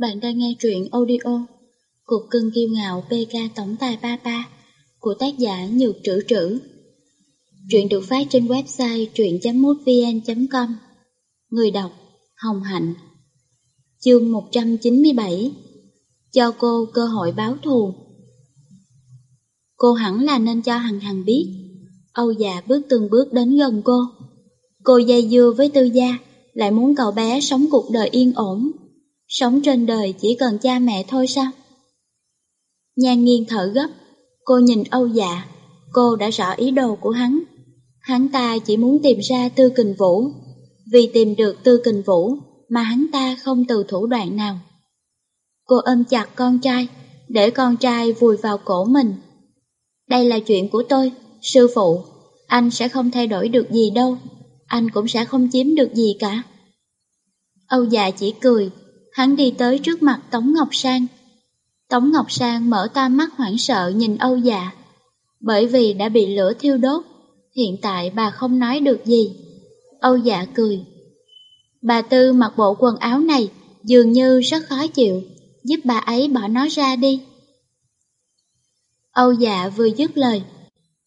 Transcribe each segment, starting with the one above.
Bạn đang nghe truyện audio Cuộc cưng kiêu ngạo PK Tổng tài Papa của tác giả Nhược Trữ Trữ. Truyện được phát trên website truyện.mútvn.com Người đọc Hồng Hạnh. Chương 197 Cho cô cơ hội báo thù. Cô hẳn là nên cho Hằng Hằng biết. Âu già bước từng bước đến gần cô. Cô dây dưa với tư gia, Lại muốn cậu bé sống cuộc đời yên ổn. Sống trên đời chỉ cần cha mẹ thôi sao? Nhan nghiêng thở gấp, cô nhìn Âu dạ, cô đã rõ ý đồ của hắn. Hắn ta chỉ muốn tìm ra Tư Kình Vũ, vì tìm được Tư Kình Vũ mà hắn ta không từ thủ đoạn nào. Cô ôm chặt con trai, để con trai vùi vào cổ mình. Đây là chuyện của tôi, sư phụ, anh sẽ không thay đổi được gì đâu, anh cũng sẽ không chiếm được gì cả. Âu già chỉ cười, hắn đi tới trước mặt Tống Ngọc Sang. Tống Ngọc Sang mở to mắt hoảng sợ nhìn Âu dạ, bởi vì đã bị lửa thiêu đốt, hiện tại bà không nói được gì. Âu dạ cười. Bà Tư mặc bộ quần áo này dường như rất khó chịu, giúp bà ấy bỏ nó ra đi. Âu dạ vừa dứt lời,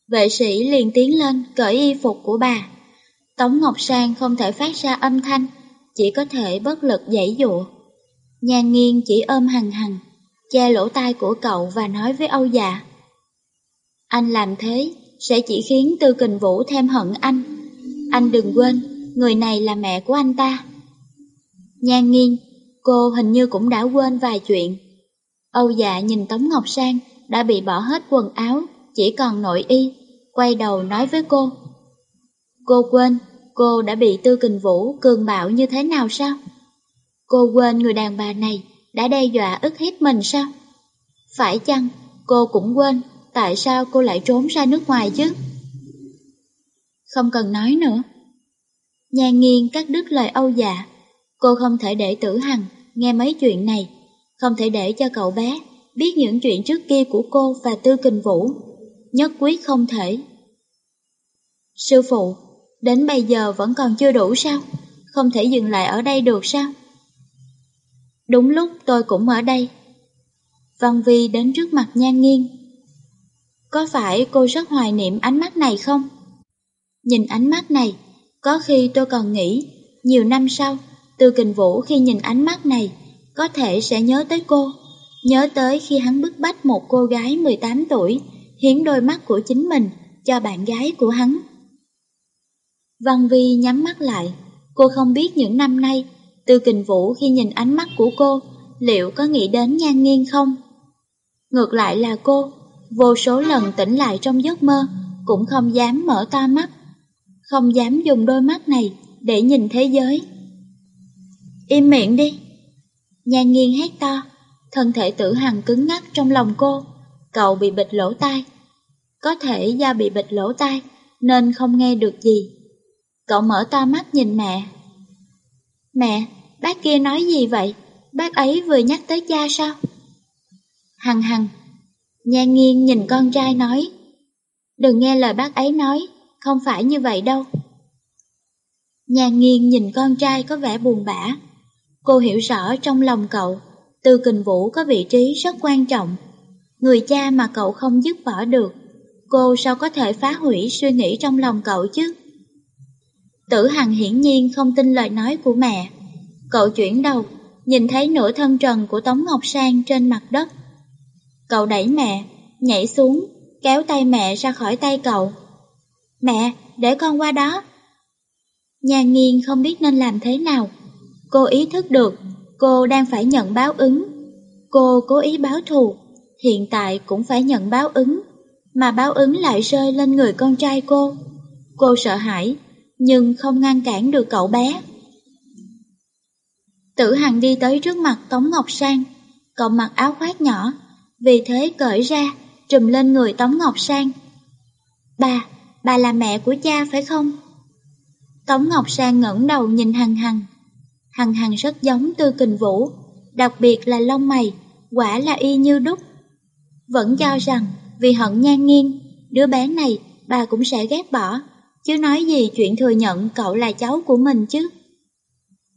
vệ sĩ liền tiến lên cởi y phục của bà. Tống Ngọc Sang không thể phát ra âm thanh, chỉ có thể bất lực giãy dụa. Nhan nghiêng chỉ ôm hằng hằng, che lỗ tai của cậu và nói với Âu dạ. Anh làm thế sẽ chỉ khiến Tư Kình Vũ thêm hận anh. Anh đừng quên, người này là mẹ của anh ta. Nhan nghiêng, cô hình như cũng đã quên vài chuyện. Âu dạ nhìn Tống Ngọc Sang đã bị bỏ hết quần áo, chỉ còn nội y, quay đầu nói với cô. Cô quên, cô đã bị Tư Kình Vũ cường bạo như thế nào sao? Cô quên người đàn bà này đã đe dọa ức hiếp mình sao? Phải chăng cô cũng quên tại sao cô lại trốn ra nước ngoài chứ? Không cần nói nữa. Nhà nghiêng cắt đứt lời Âu dạ. Cô không thể để tử hằng nghe mấy chuyện này, không thể để cho cậu bé biết những chuyện trước kia của cô và Tư Kình Vũ. Nhất quyết không thể. Sư phụ, đến bây giờ vẫn còn chưa đủ sao? Không thể dừng lại ở đây được sao? Đúng lúc tôi cũng ở đây. Văn Vi đến trước mặt Nhan Nghiên. Có phải cô rất hoài niệm ánh mắt này không? Nhìn ánh mắt này, có khi tôi còn nghĩ, nhiều năm sau, Từ Kình Vũ khi nhìn ánh mắt này, có thể sẽ nhớ tới cô, nhớ tới khi hắn bức bách một cô gái 18 tuổi, hiến đôi mắt của chính mình cho bạn gái của hắn. Văn Vi nhắm mắt lại, cô không biết những năm nay Tư kình vũ khi nhìn ánh mắt của cô, liệu có nghĩ đến nhan nghiêng không? Ngược lại là cô, vô số lần tỉnh lại trong giấc mơ, cũng không dám mở to mắt, không dám dùng đôi mắt này để nhìn thế giới. Im miệng đi! Nhan nghiêng hét to, thân thể tử hằng cứng ngắc trong lòng cô, cậu bị bịt lỗ tai. Có thể do bị bịt lỗ tai nên không nghe được gì. Cậu mở to mắt nhìn mẹ, Mẹ, bác kia nói gì vậy? Bác ấy vừa nhắc tới cha sao? Hằng hằng, nha nghiêng nhìn con trai nói. Đừng nghe lời bác ấy nói, không phải như vậy đâu. Nhà nghiêng nhìn con trai có vẻ buồn bã. Cô hiểu rõ trong lòng cậu, Từ Kình Vũ có vị trí rất quan trọng. Người cha mà cậu không dứt bỏ được, cô sao có thể phá hủy suy nghĩ trong lòng cậu chứ? Tử Hằng hiển nhiên không tin lời nói của mẹ. Cậu chuyển đầu, nhìn thấy nửa thân trần của Tống Ngọc Sang trên mặt đất. Cậu đẩy mẹ, nhảy xuống, kéo tay mẹ ra khỏi tay cậu. Mẹ, để con qua đó. Nhà nghiên không biết nên làm thế nào. Cô ý thức được, cô đang phải nhận báo ứng. Cô cố ý báo thù, hiện tại cũng phải nhận báo ứng, mà báo ứng lại rơi lên người con trai cô. Cô sợ hãi, nhưng không ngăn cản được cậu bé. Tử Hằng đi tới trước mặt Tống Ngọc Sang, cậu mặc áo khoác nhỏ, vì thế cởi ra, trùm lên người Tống Ngọc Sang. Bà, bà là mẹ của cha phải không? Tống Ngọc Sang ngẩng đầu nhìn Hằng Hằng. Hằng Hằng rất giống Tư Kình Vũ, đặc biệt là lông mày, quả là y như đúc. Vẫn cho rằng vì hận nhan nghiêng, đứa bé này bà cũng sẽ ghét bỏ chứ nói gì chuyện thừa nhận cậu là cháu của mình chứ.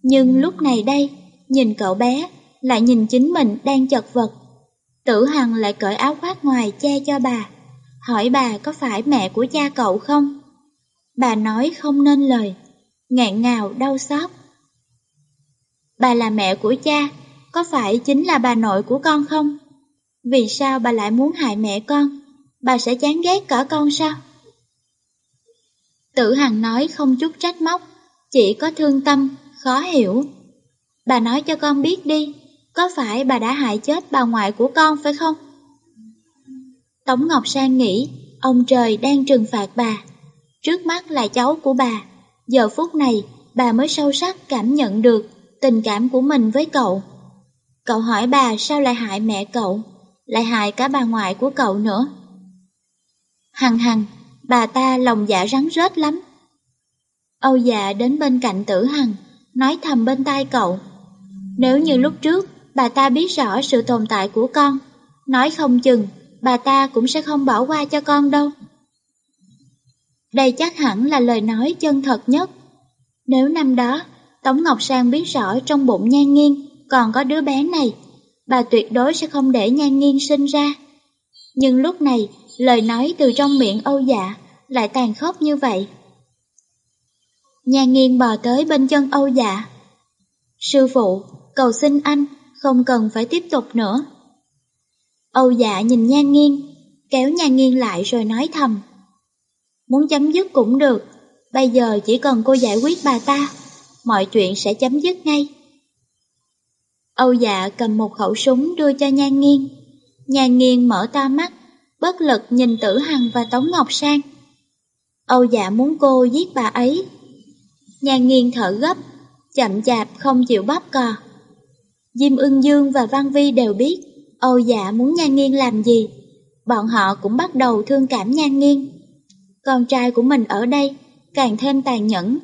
Nhưng lúc này đây, nhìn cậu bé, lại nhìn chính mình đang chật vật. Tử Hằng lại cởi áo khoác ngoài che cho bà, hỏi bà có phải mẹ của cha cậu không? Bà nói không nên lời, ngạn ngào đau xót. Bà là mẹ của cha, có phải chính là bà nội của con không? Vì sao bà lại muốn hại mẹ con? Bà sẽ chán ghét cả con sao? Tử Hằng nói không chút trách móc, chỉ có thương tâm, khó hiểu. Bà nói cho con biết đi, có phải bà đã hại chết bà ngoại của con phải không? Tống Ngọc Sang nghĩ, ông trời đang trừng phạt bà. Trước mắt là cháu của bà, giờ phút này bà mới sâu sắc cảm nhận được tình cảm của mình với cậu. Cậu hỏi bà sao lại hại mẹ cậu, lại hại cả bà ngoại của cậu nữa. Hằng hằng, bà ta lòng dạ rắn rết lắm. Âu dạ đến bên cạnh tử hằng, nói thầm bên tai cậu. Nếu như lúc trước, bà ta biết rõ sự tồn tại của con, nói không chừng, bà ta cũng sẽ không bỏ qua cho con đâu. Đây chắc hẳn là lời nói chân thật nhất. Nếu năm đó, Tống Ngọc Sang biết rõ trong bụng Nhan Nghiên còn có đứa bé này, bà tuyệt đối sẽ không để Nhan Nghiên sinh ra. Nhưng lúc này, lời nói từ trong miệng Âu Dạ lại tàn khốc như vậy. Nhan Nghiên bò tới bên chân Âu Dạ. Sư phụ, cầu xin anh, không cần phải tiếp tục nữa. Âu Dạ nhìn Nhan Nghiên, kéo Nhan Nghiên lại rồi nói thầm. Muốn chấm dứt cũng được, bây giờ chỉ cần cô giải quyết bà ta, mọi chuyện sẽ chấm dứt ngay. Âu dạ cầm một khẩu súng đưa cho Nhan Nghiên. Nhan Nghiên mở to mắt, bất lực nhìn Tử Hằng và Tống Ngọc Sang. Âu dạ muốn cô giết bà ấy. Nhan Nghiên thở gấp, chậm chạp không chịu bóp cò. Diêm ưng dương và Văn Vi đều biết Âu dạ muốn Nhan Nghiên làm gì. Bọn họ cũng bắt đầu thương cảm Nhan Nghiên. Con trai của mình ở đây càng thêm tàn nhẫn.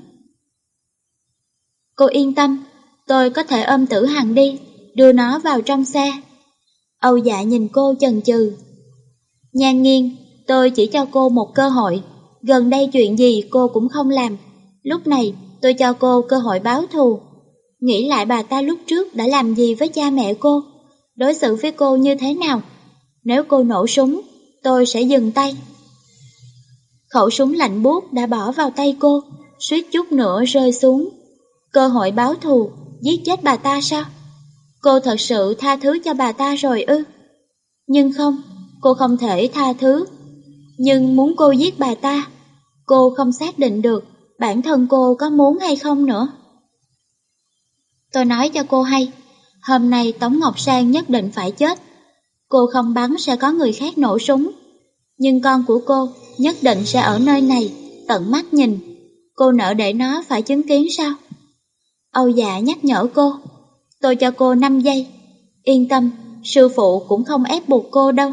Cô yên tâm, tôi có thể ôm tử hằng đi, đưa nó vào trong xe. Âu dạ nhìn cô chần chừ. Nhan nghiêng, tôi chỉ cho cô một cơ hội, gần đây chuyện gì cô cũng không làm. Lúc này tôi cho cô cơ hội báo thù. Nghĩ lại bà ta lúc trước đã làm gì với cha mẹ cô, đối xử với cô như thế nào. Nếu cô nổ súng, tôi sẽ dừng tay. Khẩu súng lạnh buốt đã bỏ vào tay cô, suýt chút nữa rơi xuống. Cơ hội báo thù, giết chết bà ta sao? Cô thật sự tha thứ cho bà ta rồi ư? Nhưng không, cô không thể tha thứ. Nhưng muốn cô giết bà ta, cô không xác định được bản thân cô có muốn hay không nữa. Tôi nói cho cô hay, hôm nay Tống Ngọc Sang nhất định phải chết. Cô không bắn sẽ có người khác nổ súng. Nhưng con của cô nhất định sẽ ở nơi này, tận mắt nhìn. Cô nợ để nó phải chứng kiến sao? Âu dạ nhắc nhở cô. Tôi cho cô 5 giây. Yên tâm, sư phụ cũng không ép buộc cô đâu.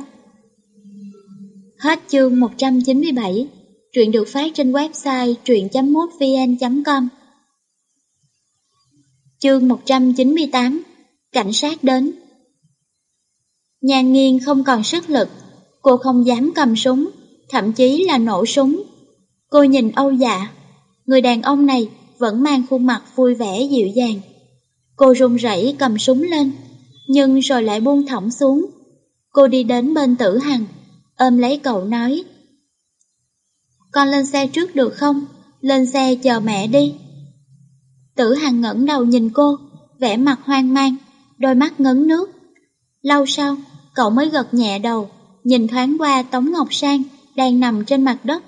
Hết chương 197. Truyện được phát trên website truyện.mútvn.com Chương 198 Cảnh sát đến Nhàn nghiên không còn sức lực, cô không dám cầm súng, thậm chí là nổ súng. Cô nhìn Âu dạ, người đàn ông này vẫn mang khuôn mặt vui vẻ dịu dàng. Cô run rẩy cầm súng lên, nhưng rồi lại buông thõng xuống. Cô đi đến bên tử hằng, ôm lấy cậu nói. Con lên xe trước được không? Lên xe chờ mẹ đi. Tử hằng ngẩng đầu nhìn cô, vẻ mặt hoang mang, đôi mắt ngấn nước. Lâu sau, cậu mới gật nhẹ đầu, nhìn thoáng qua Tống Ngọc Sang đang nằm trên mặt đất.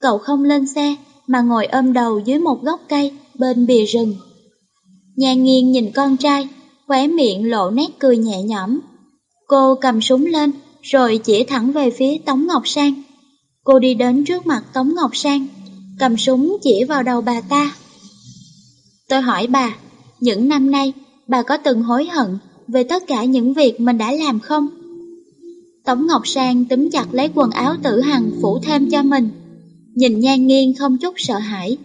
Cậu không lên xe, mà ngồi ôm đầu dưới một gốc cây bên bìa rừng. Nhà nghiêng nhìn con trai, khóe miệng lộ nét cười nhẹ nhõm. Cô cầm súng lên, rồi chỉ thẳng về phía Tống Ngọc Sang. Cô đi đến trước mặt Tống Ngọc Sang, cầm súng chỉ vào đầu bà ta. Tôi hỏi bà, những năm nay bà có từng hối hận về tất cả những việc mình đã làm không? Tống Ngọc Sang túm chặt lấy quần áo tử hằng phủ thêm cho mình nhìn nhan nghiêng không chút sợ hãi.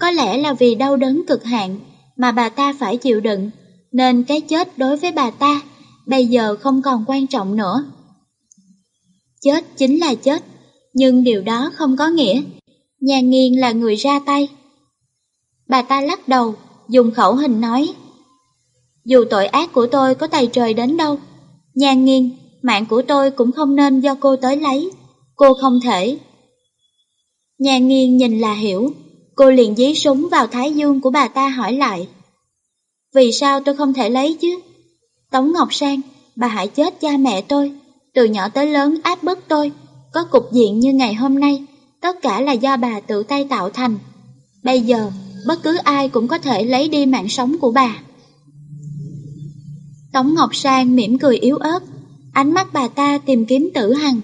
Có lẽ là vì đau đớn cực hạn mà bà ta phải chịu đựng, nên cái chết đối với bà ta bây giờ không còn quan trọng nữa. Chết chính là chết, nhưng điều đó không có nghĩa Nhà nghiêng là người ra tay. Bà ta lắc đầu, dùng khẩu hình nói. Dù tội ác của tôi có tay trời đến đâu, nhà nghiêng, mạng của tôi cũng không nên do cô tới lấy. Cô không thể. Nhà nghiêng nhìn là hiểu, cô liền dí súng vào thái dương của bà ta hỏi lại. Vì sao tôi không thể lấy chứ? Tống Ngọc Sang, bà hại chết cha mẹ tôi, từ nhỏ tới lớn áp bức tôi, có cục diện như ngày hôm nay, tất cả là do bà tự tay tạo thành. Bây giờ, bất cứ ai cũng có thể lấy đi mạng sống của bà. Tống Ngọc Sang mỉm cười yếu ớt, ánh mắt bà ta tìm kiếm tử hằng.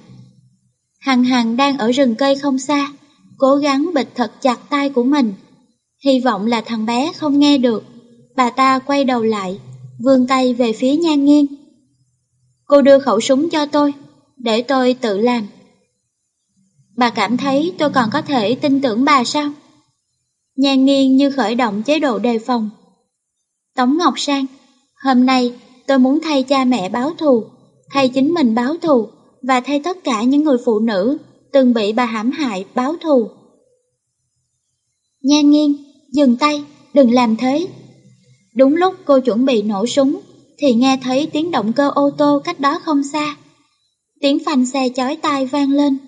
Hằng Hằng đang ở rừng cây không xa, cố gắng bịt thật chặt tay của mình. Hy vọng là thằng bé không nghe được. Bà ta quay đầu lại, vươn tay về phía nhan nghiêng. Cô đưa khẩu súng cho tôi, để tôi tự làm. Bà cảm thấy tôi còn có thể tin tưởng bà sao? Nhan nghiêng như khởi động chế độ đề phòng. Tống Ngọc Sang, hôm nay tôi muốn thay cha mẹ báo thù, thay chính mình báo thù và thay tất cả những người phụ nữ từng bị bà hãm hại báo thù. Nhan nghiêng, dừng tay, đừng làm thế. Đúng lúc cô chuẩn bị nổ súng, thì nghe thấy tiếng động cơ ô tô cách đó không xa. Tiếng phanh xe chói tai vang lên.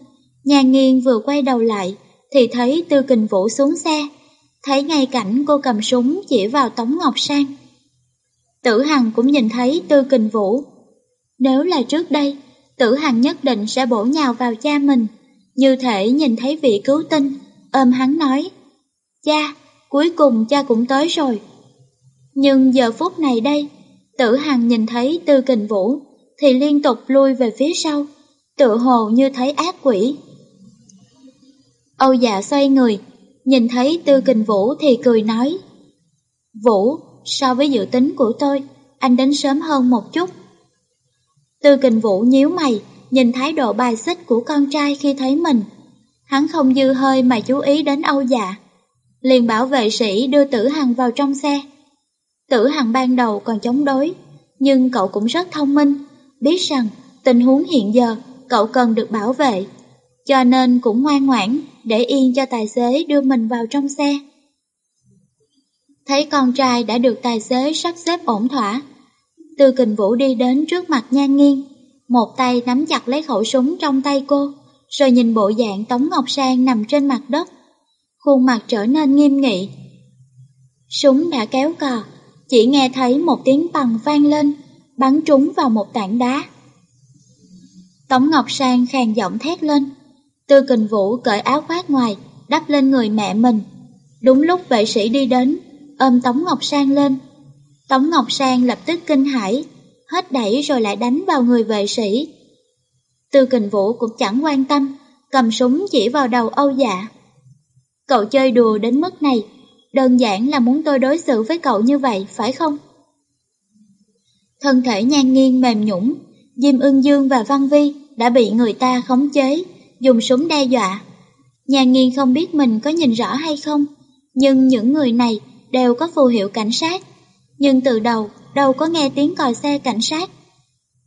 Nhà nghiêng vừa quay đầu lại, thì thấy Tư Kình Vũ xuống xe, thấy ngay cảnh cô cầm súng chỉ vào Tống Ngọc Sang. Tử Hằng cũng nhìn thấy Tư Kình Vũ. Nếu là trước đây, Tử Hằng nhất định sẽ bổ nhào vào cha mình, như thể nhìn thấy vị cứu tinh, ôm hắn nói. Cha, cuối cùng cha cũng tới rồi. Nhưng giờ phút này đây, Tử Hằng nhìn thấy Tư Kình Vũ thì liên tục lui về phía sau, tự hồ như thấy ác quỷ. Âu dạ xoay người, nhìn thấy Tư Kình Vũ thì cười nói Vũ, so với dự tính của tôi, anh đến sớm hơn một chút. Tư Kình Vũ nhíu mày, nhìn thái độ bài xích của con trai khi thấy mình. Hắn không dư hơi mà chú ý đến Âu dạ. Liền bảo vệ sĩ đưa Tử Hằng vào trong xe. Tử Hằng ban đầu còn chống đối, nhưng cậu cũng rất thông minh, biết rằng tình huống hiện giờ cậu cần được bảo vệ, cho nên cũng ngoan ngoãn để yên cho tài xế đưa mình vào trong xe. Thấy con trai đã được tài xế sắp xếp ổn thỏa, Tư Kình Vũ đi đến trước mặt Nhan Nghiên, một tay nắm chặt lấy khẩu súng trong tay cô, rồi nhìn bộ dạng Tống Ngọc Sang nằm trên mặt đất. Khuôn mặt trở nên nghiêm nghị. Súng đã kéo cò, chỉ nghe thấy một tiếng bằng vang lên, bắn trúng vào một tảng đá. Tống Ngọc Sang khàn giọng thét lên. Tư Kình Vũ cởi áo khoác ngoài, đắp lên người mẹ mình. Đúng lúc vệ sĩ đi đến, ôm Tống Ngọc Sang lên. Tống Ngọc Sang lập tức kinh hãi, hết đẩy rồi lại đánh vào người vệ sĩ. Tư Kình Vũ cũng chẳng quan tâm, cầm súng chỉ vào đầu Âu Dạ. Cậu chơi đùa đến mức này, đơn giản là muốn tôi đối xử với cậu như vậy, phải không? Thân thể nhan nghiêng mềm nhũng, Diêm Ưng Dương và Văn Vi đã bị người ta khống chế, dùng súng đe dọa. Nhan nghiêng không biết mình có nhìn rõ hay không, nhưng những người này đều có phù hiệu cảnh sát. Nhưng từ đầu, đâu có nghe tiếng còi xe cảnh sát.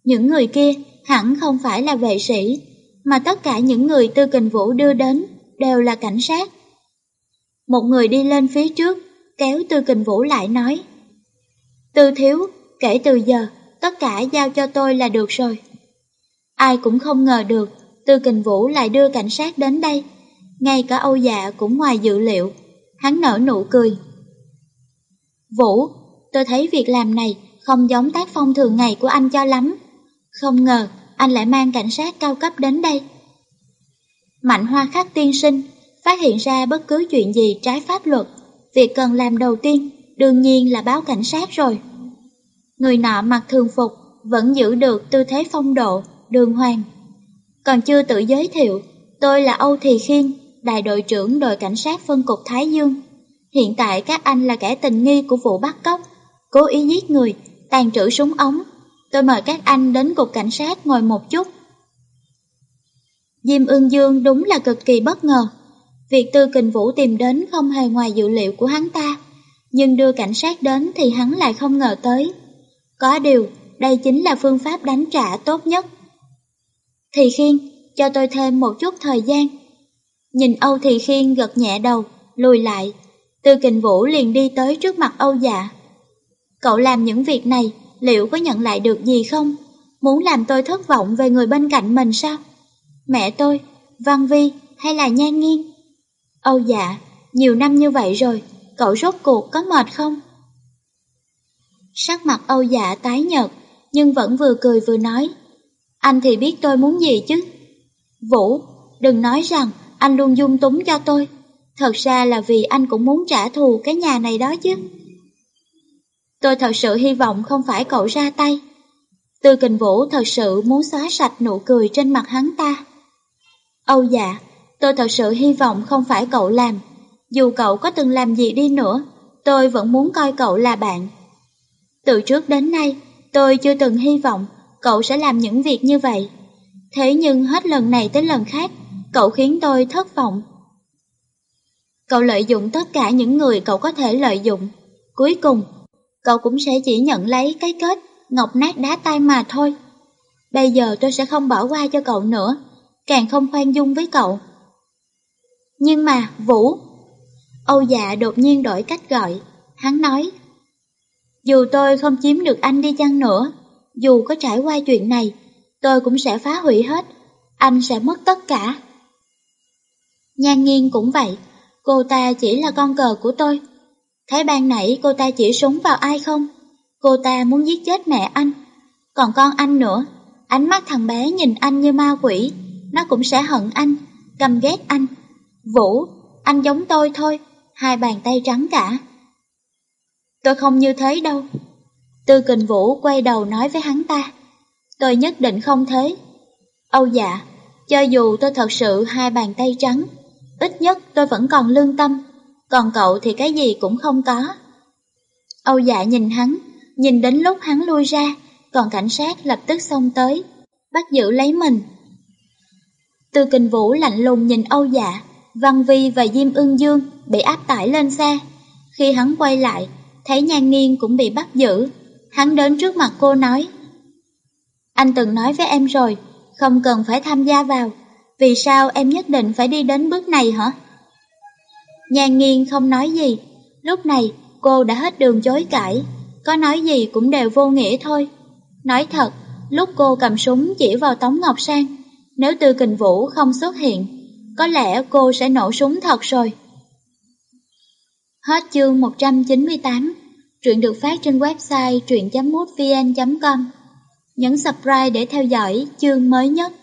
Những người kia hẳn không phải là vệ sĩ, mà tất cả những người Tư Kình Vũ đưa đến đều là cảnh sát. Một người đi lên phía trước, kéo Tư Kình Vũ lại nói. Tư thiếu, kể từ giờ, tất cả giao cho tôi là được rồi. Ai cũng không ngờ được, Tư Kình Vũ lại đưa cảnh sát đến đây. Ngay cả Âu Dạ cũng ngoài dự liệu, hắn nở nụ cười. Vũ, tôi thấy việc làm này không giống tác phong thường ngày của anh cho lắm. Không ngờ anh lại mang cảnh sát cao cấp đến đây. Mạnh hoa khắc tiên sinh phát hiện ra bất cứ chuyện gì trái pháp luật, việc cần làm đầu tiên đương nhiên là báo cảnh sát rồi. Người nọ mặc thường phục, vẫn giữ được tư thế phong độ, đường hoàng. Còn chưa tự giới thiệu, tôi là Âu Thị Khiên, đại đội trưởng đội cảnh sát phân cục Thái Dương. Hiện tại các anh là kẻ tình nghi của vụ bắt cóc, cố ý giết người, tàn trữ súng ống. Tôi mời các anh đến cục cảnh sát ngồi một chút. Diêm ương dương đúng là cực kỳ bất ngờ. Việc Tư Kình Vũ tìm đến không hề ngoài dự liệu của hắn ta, nhưng đưa cảnh sát đến thì hắn lại không ngờ tới. Có điều, đây chính là phương pháp đánh trả tốt nhất. Thì Khiên, cho tôi thêm một chút thời gian. Nhìn Âu Thì Khiên gật nhẹ đầu, lùi lại. Tư Kình Vũ liền đi tới trước mặt Âu Dạ. Cậu làm những việc này, liệu có nhận lại được gì không? Muốn làm tôi thất vọng về người bên cạnh mình sao? Mẹ tôi, Văn Vi hay là Nhan Nghiên? Âu dạ, nhiều năm như vậy rồi, cậu rốt cuộc có mệt không? Sắc mặt Âu dạ tái nhợt, nhưng vẫn vừa cười vừa nói. Anh thì biết tôi muốn gì chứ? Vũ, đừng nói rằng anh luôn dung túng cho tôi. Thật ra là vì anh cũng muốn trả thù cái nhà này đó chứ. Tôi thật sự hy vọng không phải cậu ra tay. Tư kình vũ thật sự muốn xóa sạch nụ cười trên mặt hắn ta. Âu dạ, tôi thật sự hy vọng không phải cậu làm. Dù cậu có từng làm gì đi nữa, tôi vẫn muốn coi cậu là bạn. Từ trước đến nay, tôi chưa từng hy vọng cậu sẽ làm những việc như vậy. Thế nhưng hết lần này tới lần khác, cậu khiến tôi thất vọng. Cậu lợi dụng tất cả những người cậu có thể lợi dụng. Cuối cùng, cậu cũng sẽ chỉ nhận lấy cái kết ngọc nát đá tay mà thôi. Bây giờ tôi sẽ không bỏ qua cho cậu nữa, càng không khoan dung với cậu. Nhưng mà, Vũ... Âu dạ đột nhiên đổi cách gọi, hắn nói. Dù tôi không chiếm được anh đi chăng nữa, dù có trải qua chuyện này, tôi cũng sẽ phá hủy hết, anh sẽ mất tất cả. Nhan nghiên cũng vậy, cô ta chỉ là con cờ của tôi. Thấy ban nãy cô ta chỉ súng vào ai không? Cô ta muốn giết chết mẹ anh. Còn con anh nữa, ánh mắt thằng bé nhìn anh như ma quỷ, nó cũng sẽ hận anh, căm ghét anh. Vũ, anh giống tôi thôi, hai bàn tay trắng cả. Tôi không như thế đâu. Tư kình vũ quay đầu nói với hắn ta. Tôi nhất định không thế. Âu dạ, cho dù tôi thật sự hai bàn tay trắng, ít nhất tôi vẫn còn lương tâm, còn cậu thì cái gì cũng không có. Âu dạ nhìn hắn, nhìn đến lúc hắn lui ra, còn cảnh sát lập tức xông tới, bắt giữ lấy mình. Tư kình vũ lạnh lùng nhìn Âu dạ, Văn Vi và Diêm ưng dương bị áp tải lên xe. Khi hắn quay lại, thấy nhan nghiên cũng bị bắt giữ. Hắn đến trước mặt cô nói, Anh từng nói với em rồi, không cần phải tham gia vào. Vì sao em nhất định phải đi đến bước này hả? Nhan nghiên không nói gì. Lúc này cô đã hết đường chối cãi. Có nói gì cũng đều vô nghĩa thôi. Nói thật, lúc cô cầm súng chỉ vào Tống Ngọc Sang, nếu Tư Kình Vũ không xuất hiện, có lẽ cô sẽ nổ súng thật rồi. Hết chương 198, truyện được phát trên website truyện.mútvn.com. Nhấn subscribe để theo dõi chương mới nhất.